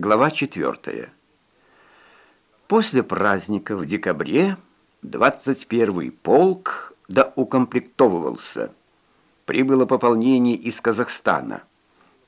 Глава 4. После праздника в декабре 21-й полк доукомплектовывался. Прибыло пополнение из Казахстана.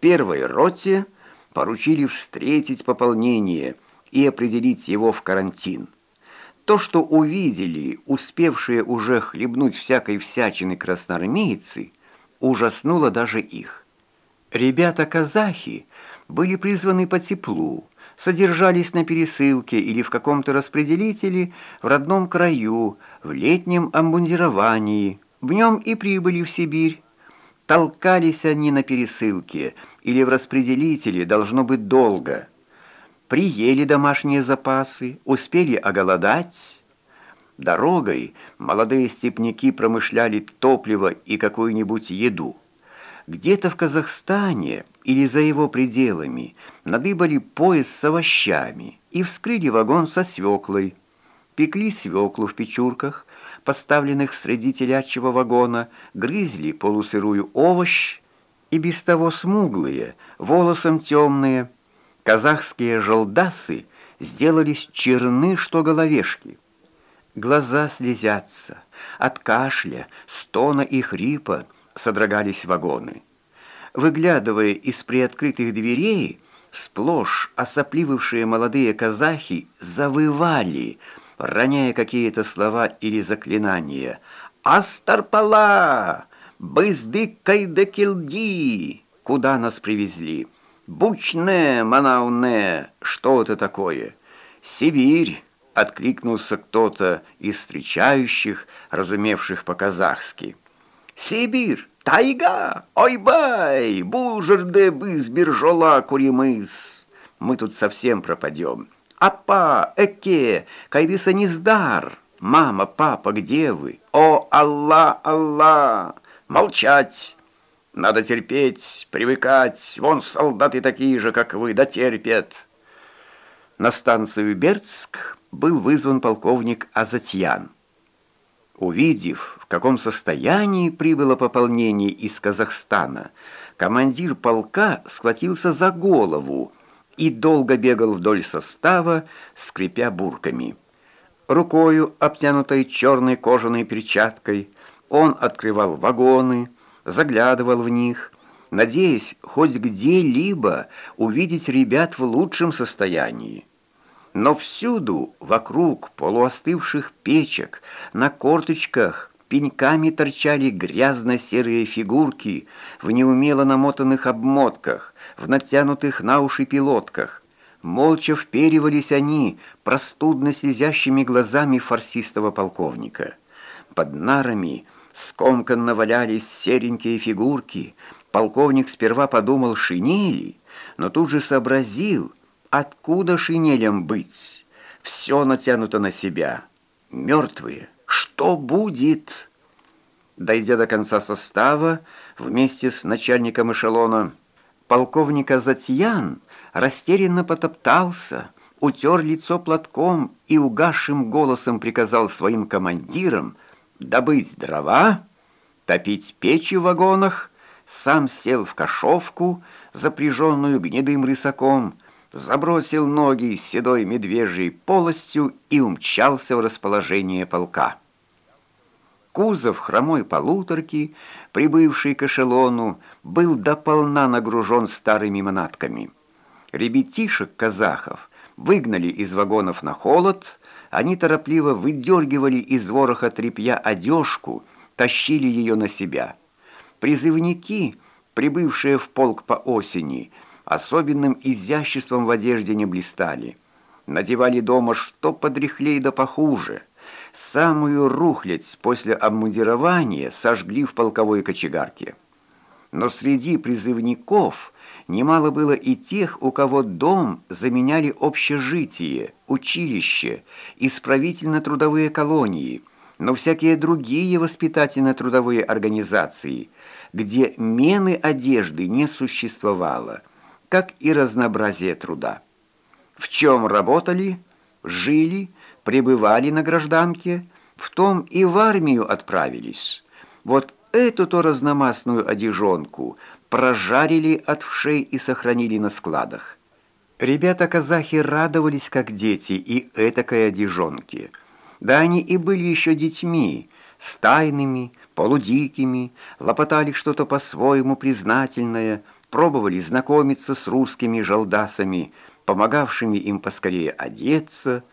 Первой роте поручили встретить пополнение и определить его в карантин. То, что увидели, успевшие уже хлебнуть всякой всячины красноармейцы, ужаснуло даже их. Ребята-казахи были призваны по теплу, содержались на пересылке или в каком-то распределителе в родном краю, в летнем обмундировании, нем и прибыли в Сибирь. Толкались они на пересылке или в распределителе, должно быть, долго. Приели домашние запасы, успели оголодать. Дорогой молодые степняки промышляли топливо и какую-нибудь еду. Где-то в Казахстане или за его пределами надыбали пояс с овощами и вскрыли вагон со свеклой. Пекли свеклу в печурках, поставленных среди телячьего вагона, грызли полусырую овощ и без того смуглые, волосом темные. Казахские желдасы сделались черны, что головешки. Глаза слезятся, от кашля, стона и хрипа, содрогались вагоны. Выглядывая из приоткрытых дверей, сплошь осопливывшие молодые казахи завывали, роняя какие-то слова или заклинания. «Астарпала! Быздыкай да килди!» Куда нас привезли? «Бучне, манауне!» Что это такое? «Сибирь!» — откликнулся кто-то из встречающих, разумевших по-казахски. Сибирь, тайга, ой-бай, бужерде быз биржола куримыс. Мы тут совсем пропадем. Апа, эке, кайдыса низдар. Мама, папа, где вы? О, Аллах, Аллах! Молчать! Надо терпеть, привыкать. Вон солдаты такие же, как вы, да терпят. На станцию Бердск был вызван полковник Азатьян. Увидев, в каком состоянии прибыло пополнение из Казахстана, командир полка схватился за голову и долго бегал вдоль состава, скрипя бурками. Рукою, обтянутой черной кожаной перчаткой, он открывал вагоны, заглядывал в них, надеясь хоть где-либо увидеть ребят в лучшем состоянии. Но всюду, вокруг полуостывших печек, на корточках, пеньками торчали грязно-серые фигурки в неумело намотанных обмотках, в натянутых на уши пилотках. Молча вперивались они простудно слезящими глазами фарсистого полковника. Под нарами скомканно валялись серенькие фигурки. Полковник сперва подумал шинели, но тут же сообразил — Откуда шинелям быть? Все натянуто на себя. Мертвые. Что будет? Дойдя до конца состава, вместе с начальником эшелона, полковника Затьян растерянно потоптался, утер лицо платком и угасшим голосом приказал своим командирам добыть дрова, топить печи в вагонах, сам сел в кошовку, запряженную гнедым рысаком, забросил ноги седой медвежьей полостью и умчался в расположение полка. Кузов хромой полуторки, прибывший к эшелону, был дополна нагружен старыми манатками. Ребятишек-казахов выгнали из вагонов на холод, они торопливо выдергивали из вороха тряпья одежку, тащили ее на себя. Призывники, прибывшие в полк по осени, особенным изяществом в одежде не блистали. Надевали дома что подряхлей да похуже. Самую рухлядь после обмундирования сожгли в полковой кочегарке. Но среди призывников немало было и тех, у кого дом заменяли общежитие, училище, исправительно-трудовые колонии, но всякие другие воспитательно-трудовые организации, где мены одежды не существовало – как и разнообразие труда. В чем работали, жили, пребывали на гражданке, в том и в армию отправились. Вот эту-то разномастную одежонку прожарили от вшей и сохранили на складах. Ребята-казахи радовались, как дети, и этакой одежонке. Да они и были еще детьми, стайными, полудикими, лопотали что-то по-своему признательное, пробовали знакомиться с русскими жалдасами, помогавшими им поскорее одеться,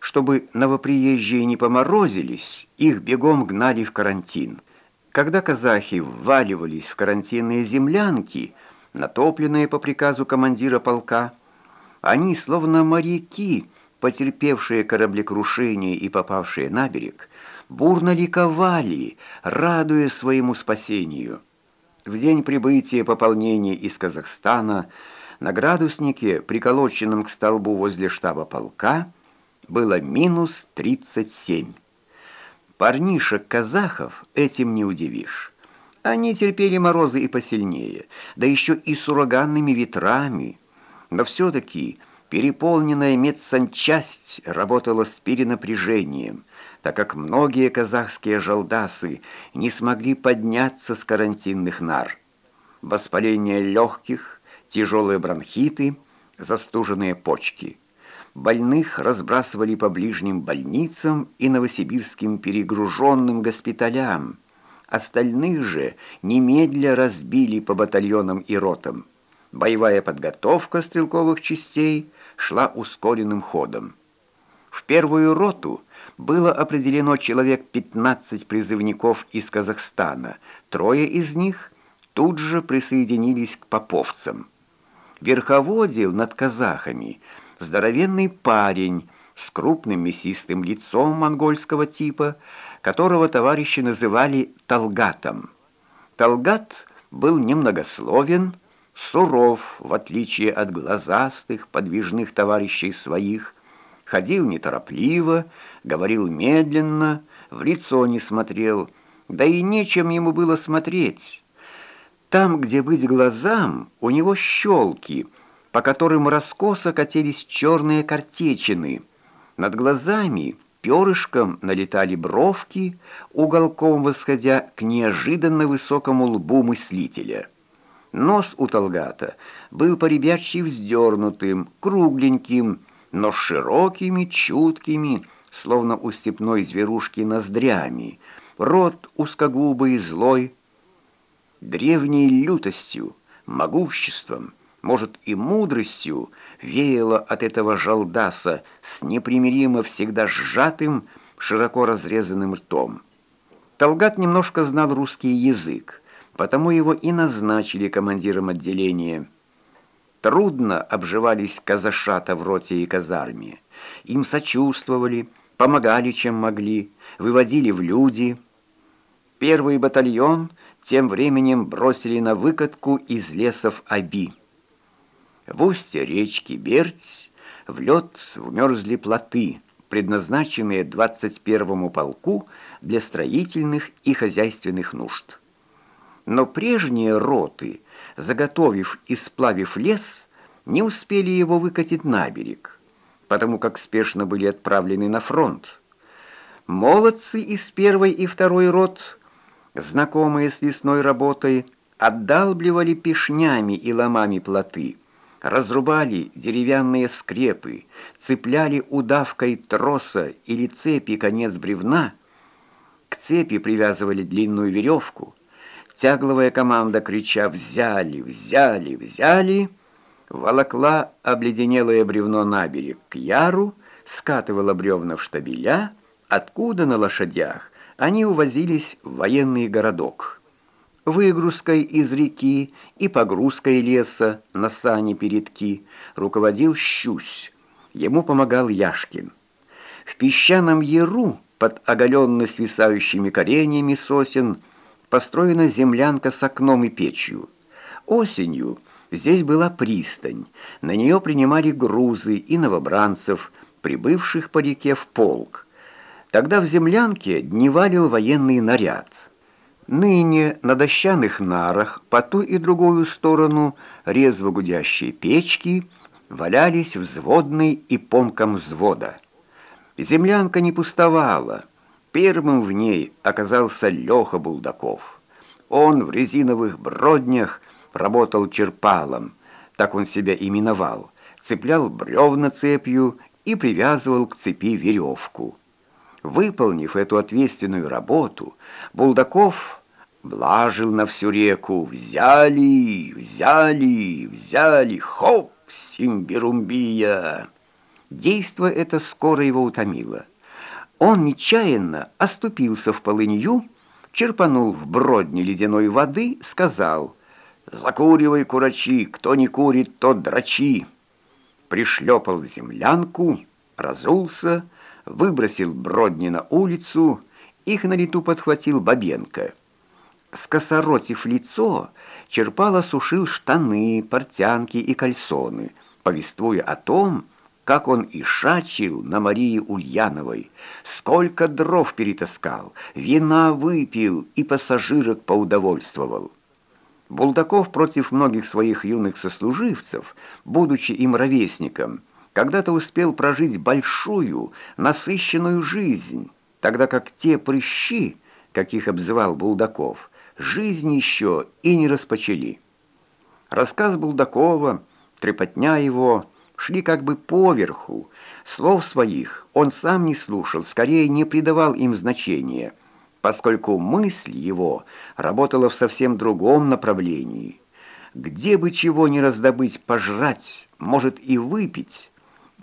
чтобы новоприезжие не поморозились, их бегом гнали в карантин. Когда казахи вваливались в карантинные землянки, натопленные по приказу командира полка, они, словно моряки, потерпевшие кораблекрушение и попавшие на берег, бурно ликовали, радуя своему спасению. В день прибытия пополнения из Казахстана на градуснике, приколоченном к столбу возле штаба полка, было минус 37. Парнишек-казахов этим не удивишь. Они терпели морозы и посильнее, да еще и с ураганными ветрами. Но все-таки переполненная медсанчасть работала с перенапряжением, так как многие казахские жалдасы не смогли подняться с карантинных нар. Воспаление легких, тяжелые бронхиты, застуженные почки – Больных разбрасывали по ближним больницам и новосибирским перегруженным госпиталям. Остальных же немедля разбили по батальонам и ротам. Боевая подготовка стрелковых частей шла ускоренным ходом. В первую роту было определено человек 15 призывников из Казахстана. Трое из них тут же присоединились к поповцам. Верховодил над казахами – здоровенный парень с крупным мясистым лицом монгольского типа, которого товарищи называли Талгатом. Талгат был немногословен, суров, в отличие от глазастых, подвижных товарищей своих, ходил неторопливо, говорил медленно, в лицо не смотрел, да и нечем ему было смотреть. Там, где быть глазам, у него щелки — по которым раскосо катились черные картечины. Над глазами перышком налетали бровки, уголком восходя к неожиданно высокому лбу мыслителя. Нос у Талгата был поребячий вздернутым, кругленьким, но широкими, чуткими, словно у степной зверушки ноздрями, рот узкогубый и злой, древней лютостью, могуществом, может, и мудростью веяло от этого жалдаса с непримиримо всегда сжатым, широко разрезанным ртом. Талгат немножко знал русский язык, потому его и назначили командиром отделения. Трудно обживались казашата в роте и казарме. Им сочувствовали, помогали, чем могли, выводили в люди. Первый батальон тем временем бросили на выкатку из лесов Аби. В устье речки Берть в лед вмерзли плоты, предназначенные 21-му полку для строительных и хозяйственных нужд. Но прежние роты, заготовив и сплавив лес, не успели его выкатить на берег, потому как спешно были отправлены на фронт. Молодцы из первой и второй рот, знакомые с лесной работой, отдалбливали пешнями и ломами плоты – разрубали деревянные скрепы, цепляли удавкой троса или цепи конец бревна, к цепи привязывали длинную веревку, тягловая команда, крича «Взяли! Взяли! Взяли!» Волокла обледенелое бревно на берег к яру, скатывала бревна в штабеля, откуда на лошадях они увозились в военный городок выгрузкой из реки и погрузкой леса на сани-передки руководил Щусь. Ему помогал Яшкин. В песчаном яру под оголенно свисающими кореньями сосен построена землянка с окном и печью. Осенью здесь была пристань. На нее принимали грузы и новобранцев, прибывших по реке в полк. Тогда в землянке дневалил военный наряд – Ныне на дощаных нарах по ту и другую сторону резво гудящие печки валялись взводный и помком взвода. Землянка не пустовала. Первым в ней оказался Леха Булдаков. Он в резиновых броднях работал черпалом, так он себя именовал, цеплял бревна цепью и привязывал к цепи веревку. Выполнив эту ответственную работу, Булдаков блажил на всю реку «Взяли, взяли, взяли, хоп, симбирумбия!» Действо это скоро его утомило. Он нечаянно оступился в полынью, черпанул в бродне ледяной воды, сказал «Закуривай, курачи, кто не курит, тот драчи!» Пришлепал в землянку, разулся, выбросил бродни на улицу, их на лету подхватил Бабенко. Скосоротив лицо, черпал осушил штаны, портянки и кальсоны, повествуя о том, как он и шачил на Марии Ульяновой, сколько дров перетаскал, вина выпил и пассажирок поудовольствовал. Булдаков против многих своих юных сослуживцев, будучи им ровесником, когда-то успел прожить большую, насыщенную жизнь, тогда как те прыщи, каких обзывал Булдаков, жизнь еще и не распочали. Рассказ Булдакова, трепотня его, шли как бы поверху. Слов своих он сам не слушал, скорее не придавал им значения – поскольку мысль его работала в совсем другом направлении. Где бы чего не раздобыть пожрать, может и выпить,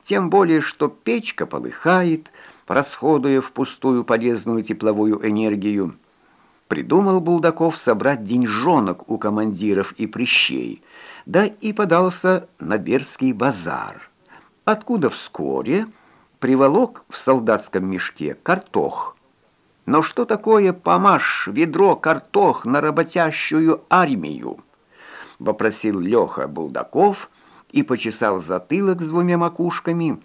тем более, что печка полыхает, расходуя впустую полезную тепловую энергию. Придумал Булдаков собрать деньжонок у командиров и прищей, да и подался на Берский базар, откуда вскоре приволок в солдатском мешке картох – но что такое помашь ведро картох на работящую армию? Вопросил Леха Булдаков и почесал затылок с двумя макушками,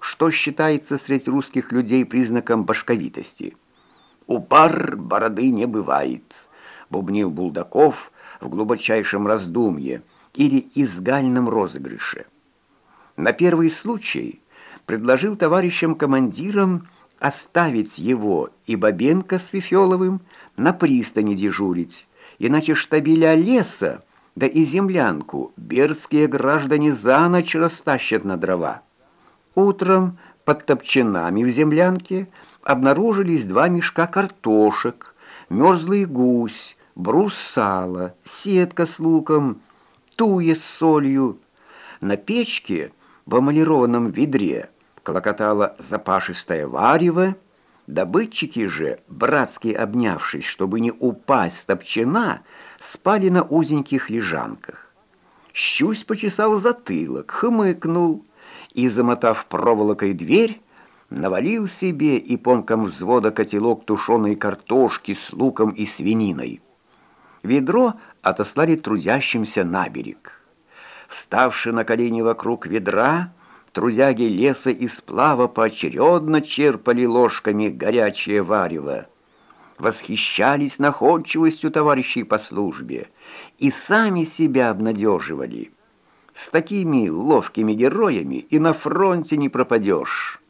что считается среди русских людей признаком башковитости. «У пар бороды не бывает», — бубнил Булдаков в глубочайшем раздумье или изгальном розыгрыше. На первый случай предложил товарищам-командирам оставить его и Бабенко с Фифеловым на пристани дежурить, иначе штабеля леса, да и землянку бердские граждане за ночь растащат на дрова. Утром под топчинами в землянке обнаружились два мешка картошек, мерзлый гусь, брус сала, сетка с луком, туя с солью. На печке в эмалированном ведре клокотало запашистое варево, добытчики же, братски обнявшись, чтобы не упасть с топчина, спали на узеньких лежанках. Щусь почесал затылок, хмыкнул и, замотав проволокой дверь, навалил себе и помком взвода котелок тушеной картошки с луком и свининой. Ведро отослали трудящимся на берег. Вставши на колени вокруг ведра, Трудяги леса и сплава поочередно черпали ложками горячее варево. Восхищались находчивостью товарищей по службе и сами себя обнадеживали. С такими ловкими героями и на фронте не пропадешь».